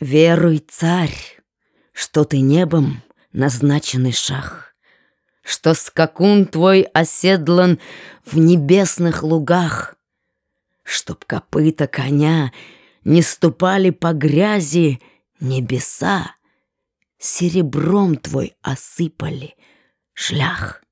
Веруй, царь, что ты небом назначенный шах, Что скакун твой оседлан в небесных лугах, Чтоб копыта коня не ступали по грязи небеса, Серебром твой осыпали шлях.